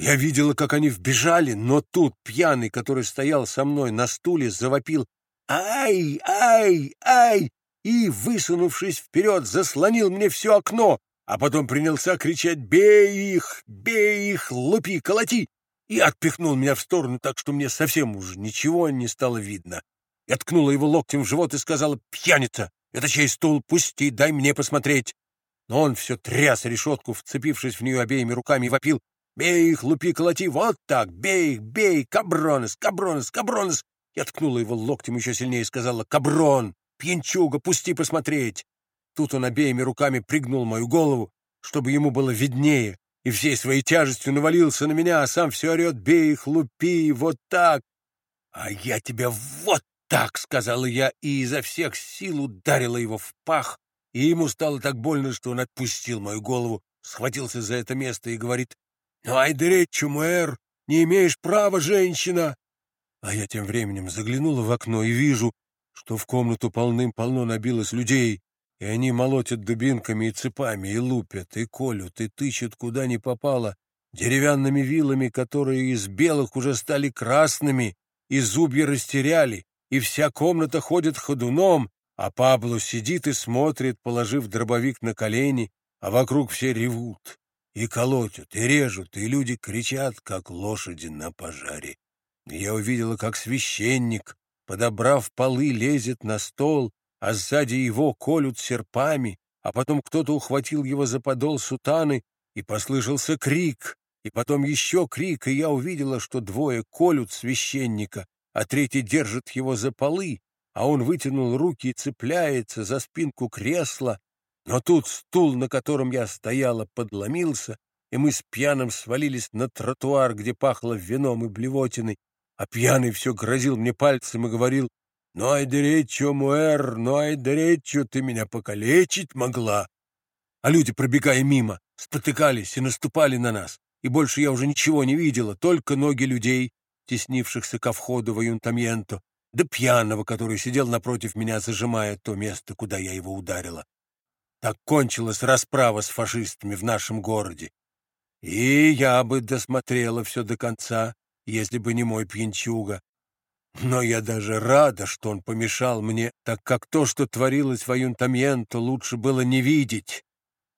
Я видела, как они вбежали, но тут пьяный, который стоял со мной на стуле, завопил «Ай! Ай! Ай!» и, высунувшись вперед, заслонил мне все окно, а потом принялся кричать «Бей их! Бей их! Лупи! Колоти!» и отпихнул меня в сторону так, что мне совсем уже ничего не стало видно. Я ткнула его локтем в живот и сказала «Пьяница! Это чей стул? Пусти, дай мне посмотреть!» Но он все тряс решетку, вцепившись в нее обеими руками, вопил «Бей их, лупи, колоти! Вот так! Бей их, бей! Кабронес! Кабронес! Кабронес!» Я ткнула его локтем еще сильнее и сказала «Каброн! Пьянчуга! Пусти посмотреть!» Тут он обеими руками пригнул мою голову, чтобы ему было виднее, и всей своей тяжестью навалился на меня, а сам все орет «Бей их, лупи! Вот так!» «А я тебя вот так!» — сказала я, и изо всех сил ударила его в пах, и ему стало так больно, что он отпустил мою голову, схватился за это место и говорит «Ну, ай, деречу, мэр, не имеешь права, женщина!» А я тем временем заглянула в окно и вижу, что в комнату полным-полно набилось людей, и они молотят дубинками и цепами, и лупят, и колют, и тычут куда ни попало, деревянными вилами, которые из белых уже стали красными, и зубья растеряли, и вся комната ходит ходуном, а Пабло сидит и смотрит, положив дробовик на колени, а вокруг все ревут, и колотят, и режут, и люди кричат, как лошади на пожаре. Я увидела, как священник, подобрав полы, лезет на стол, а сзади его колют серпами, а потом кто-то ухватил его за подол сутаны, и послышался крик, и потом еще крик, и я увидела, что двое колют священника, а третий держит его за полы, а он вытянул руки и цепляется за спинку кресла, но тут стул, на котором я стояла, подломился, и мы с пьяным свалились на тротуар, где пахло вином и блевотиной, а пьяный все грозил мне пальцем и говорил, «Ну, ай, деречо, муэр, ну, ай, деречо, ты меня покалечить могла!» А люди, пробегая мимо, спотыкались и наступали на нас, и больше я уже ничего не видела, только ноги людей, теснившихся ко входу в Аюнтамьенто, да пьяного, который сидел напротив меня, зажимая то место, куда я его ударила. Так кончилась расправа с фашистами в нашем городе. И я бы досмотрела все до конца, если бы не мой пьянчуга. Но я даже рада, что он помешал мне, так как то, что творилось в Аюнтамьенто, лучше было не видеть.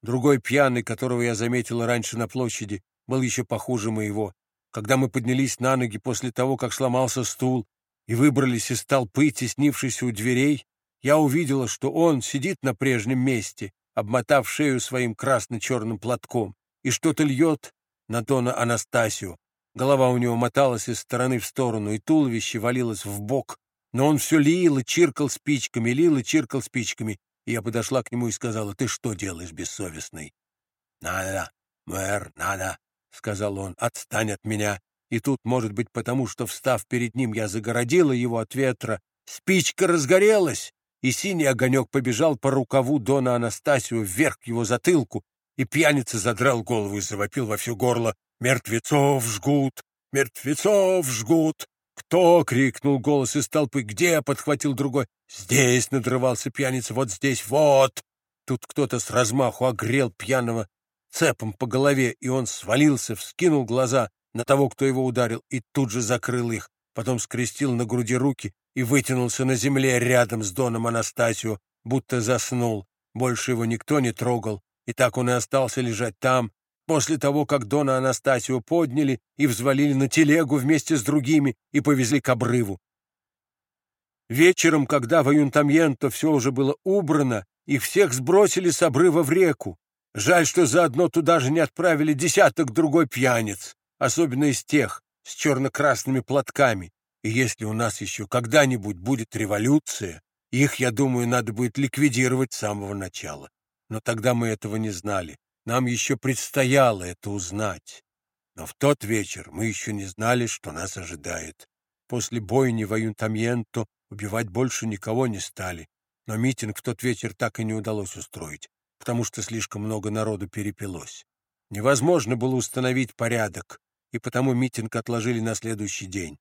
Другой пьяный, которого я заметила раньше на площади, был еще похуже моего. Когда мы поднялись на ноги после того, как сломался стул, и выбрались из толпы, теснившейся у дверей, я увидела, что он сидит на прежнем месте, обмотав шею своим красно-черным платком, и что-то льет на Дона Анастасию, Голова у него моталась из стороны в сторону, и туловище валилось в бок. Но он все лил и чиркал спичками, лил и чиркал спичками. И я подошла к нему и сказала, «Ты что делаешь, бессовестный?» «Надо, мэр, надо», — сказал он, — «отстань от меня». И тут, может быть, потому что, встав перед ним, я загородила его от ветра, спичка разгорелась, и синий огонек побежал по рукаву Дона Анастасию вверх к его затылку, и пьяница задрал голову и завопил во все горло. «Мертвецов жгут! Мертвецов жгут!» «Кто?» — крикнул голос из толпы. «Где?» — подхватил другой. «Здесь!» — надрывался пьяница. «Вот здесь! Вот!» Тут кто-то с размаху огрел пьяного цепом по голове, и он свалился, вскинул глаза на того, кто его ударил, и тут же закрыл их. Потом скрестил на груди руки и вытянулся на земле рядом с Доном Анастасию, будто заснул. Больше его никто не трогал, и так он и остался лежать там, после того, как Дона Анастасию подняли и взвалили на телегу вместе с другими и повезли к обрыву. Вечером, когда в Аюнтамьенто все уже было убрано, их всех сбросили с обрыва в реку. Жаль, что заодно туда же не отправили десяток другой пьяниц, особенно из тех с черно-красными платками. И если у нас еще когда-нибудь будет революция, их, я думаю, надо будет ликвидировать с самого начала. Но тогда мы этого не знали. Нам еще предстояло это узнать. Но в тот вечер мы еще не знали, что нас ожидает. После бойни в Аюнтамьенто убивать больше никого не стали. Но митинг в тот вечер так и не удалось устроить, потому что слишком много народу перепилось. Невозможно было установить порядок, и потому митинг отложили на следующий день.